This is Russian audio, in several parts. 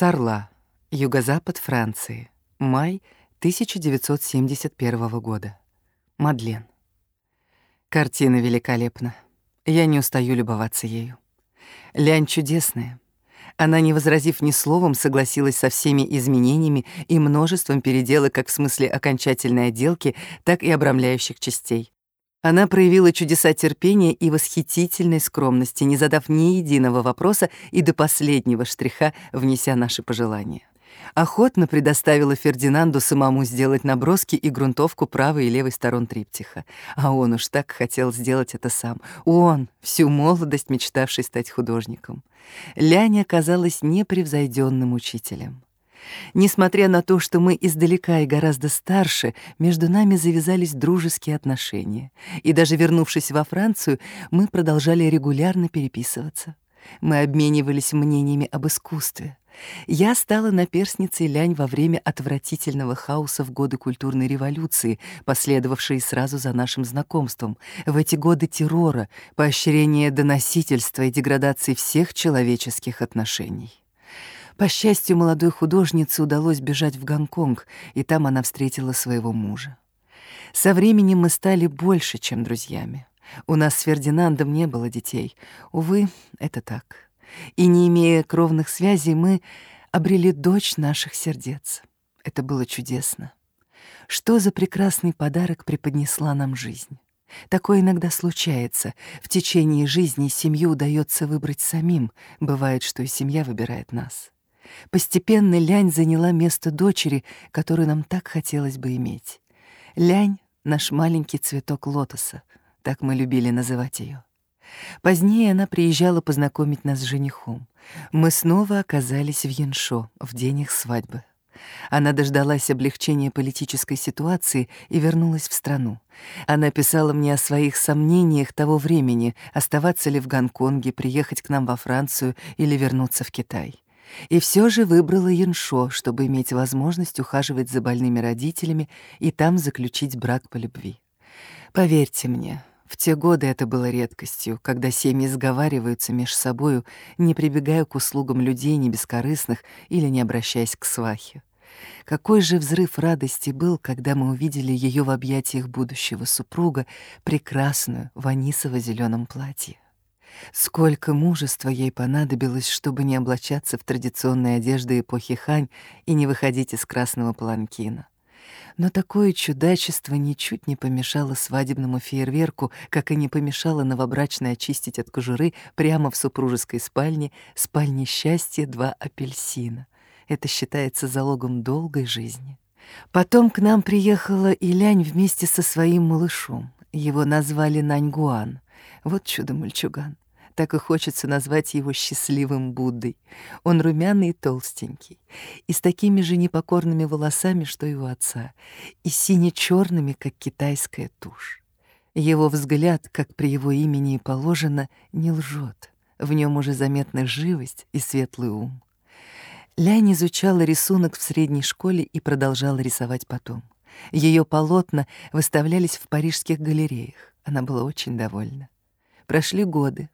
Сарла, юго-запад Франции, май 1971 года. Мадлен. Картина великолепна. Я не устаю любоваться ею. Лянь чудесная. Она, не возразив ни словом, согласилась со всеми изменениями и множеством переделок как в смысле окончательной отделки, так и обрамляющих частей. Она проявила чудеса терпения и восхитительной скромности, не задав ни единого вопроса и до последнего штриха внеся наши пожелания. Охотно предоставила Фердинанду самому сделать наброски и грунтовку правой и левой сторон триптиха. А он уж так хотел сделать это сам. Он, всю молодость мечтавший стать художником. Ляня оказалась непревзойденным учителем. Несмотря на то, что мы издалека и гораздо старше, между нами завязались дружеские отношения. И даже вернувшись во Францию, мы продолжали регулярно переписываться. Мы обменивались мнениями об искусстве. Я стала наперсницей Лянь во время отвратительного хаоса в годы культурной революции, последовавшей сразу за нашим знакомством, в эти годы террора, поощрения доносительства и деградации всех человеческих отношений. По счастью, молодой художнице удалось бежать в Гонконг, и там она встретила своего мужа. Со временем мы стали больше, чем друзьями. У нас с Фердинандом не было детей. Увы, это так. И не имея кровных связей, мы обрели дочь наших сердец. Это было чудесно. Что за прекрасный подарок преподнесла нам жизнь? Такое иногда случается. В течение жизни семью удается выбрать самим. Бывает, что и семья выбирает нас. Постепенно Лянь заняла место дочери, которую нам так хотелось бы иметь. Лянь — наш маленький цветок лотоса, так мы любили называть ее. Позднее она приезжала познакомить нас с женихом. Мы снова оказались в Яншо в день их свадьбы. Она дождалась облегчения политической ситуации и вернулась в страну. Она писала мне о своих сомнениях того времени, оставаться ли в Гонконге, приехать к нам во Францию или вернуться в Китай. И все же выбрала Яншо, чтобы иметь возможность ухаживать за больными родителями и там заключить брак по любви. Поверьте мне, в те годы это было редкостью, когда семьи сговариваются меж собою, не прибегая к услугам людей не бескорыстных или не обращаясь к свахе. Какой же взрыв радости был, когда мы увидели ее в объятиях будущего супруга, прекрасную в анисово зеленом платье. Сколько мужества ей понадобилось, чтобы не облачаться в традиционные одежды эпохи Хань и не выходить из красного паланкина. Но такое чудачество ничуть не помешало свадебному фейерверку, как и не помешало новобрачной очистить от кожуры прямо в супружеской спальне спальне счастья два апельсина. Это считается залогом долгой жизни. Потом к нам приехала Илянь вместе со своим малышом. Его назвали Наньгуан. Вот чудо-мальчуган. Так и хочется назвать его счастливым Буддой. Он румяный и толстенький, и с такими же непокорными волосами, что и у отца, и сине черными как китайская тушь. Его взгляд, как при его имени и положено, не лжет. В нем уже заметна живость и светлый ум. Лянь изучала рисунок в средней школе и продолжала рисовать потом. Ее полотна выставлялись в парижских галереях. Она была очень довольна. Прошли годы.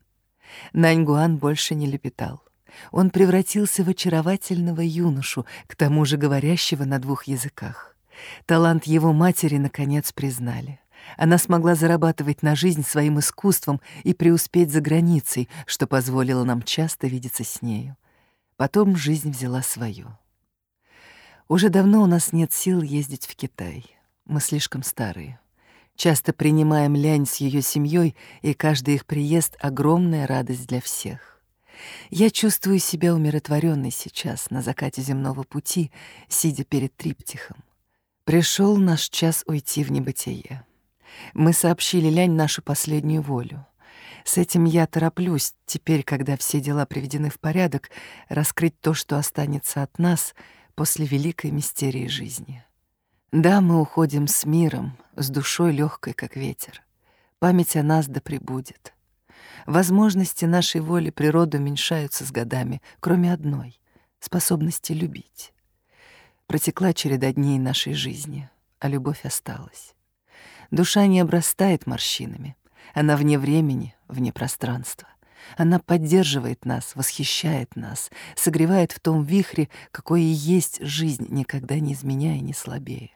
Наньгуан больше не лепетал. Он превратился в очаровательного юношу, к тому же говорящего на двух языках. Талант его матери, наконец, признали. Она смогла зарабатывать на жизнь своим искусством и преуспеть за границей, что позволило нам часто видеться с нею. Потом жизнь взяла свое. Уже давно у нас нет сил ездить в Китай. Мы слишком старые. Часто принимаем лянь с ее семьей, и каждый их приезд — огромная радость для всех. Я чувствую себя умиротворенной сейчас, на закате земного пути, сидя перед триптихом. Пришел наш час уйти в небытие. Мы сообщили Лянь нашу последнюю волю. С этим я тороплюсь, теперь, когда все дела приведены в порядок, раскрыть то, что останется от нас после великой мистерии жизни. Да, мы уходим с миром, с душой легкой, как ветер. Память о нас да пребудет. Возможности нашей воли природы уменьшаются с годами, кроме одной — способности любить. Протекла череда дней нашей жизни, а любовь осталась. Душа не обрастает морщинами. Она вне времени, вне пространства. Она поддерживает нас, восхищает нас, согревает в том вихре, какой и есть жизнь, никогда не изменяя, не слабее.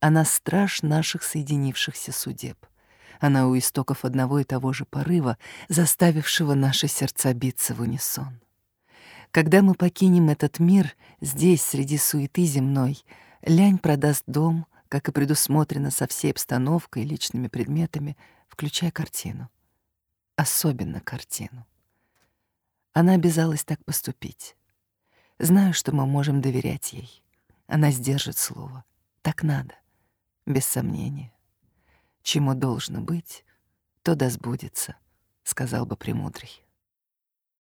Она страж наших соединившихся судеб. Она у истоков одного и того же порыва, заставившего наши сердца биться в унисон. Когда мы покинем этот мир, здесь, среди суеты земной, Лянь продаст дом, как и предусмотрено со всей обстановкой и личными предметами, включая картину. Особенно картину. Она обязалась так поступить. Знаю, что мы можем доверять ей. Она сдержит слово. Так надо, без сомнения. Чему должно быть, то да сбудется, сказал бы Премудрый.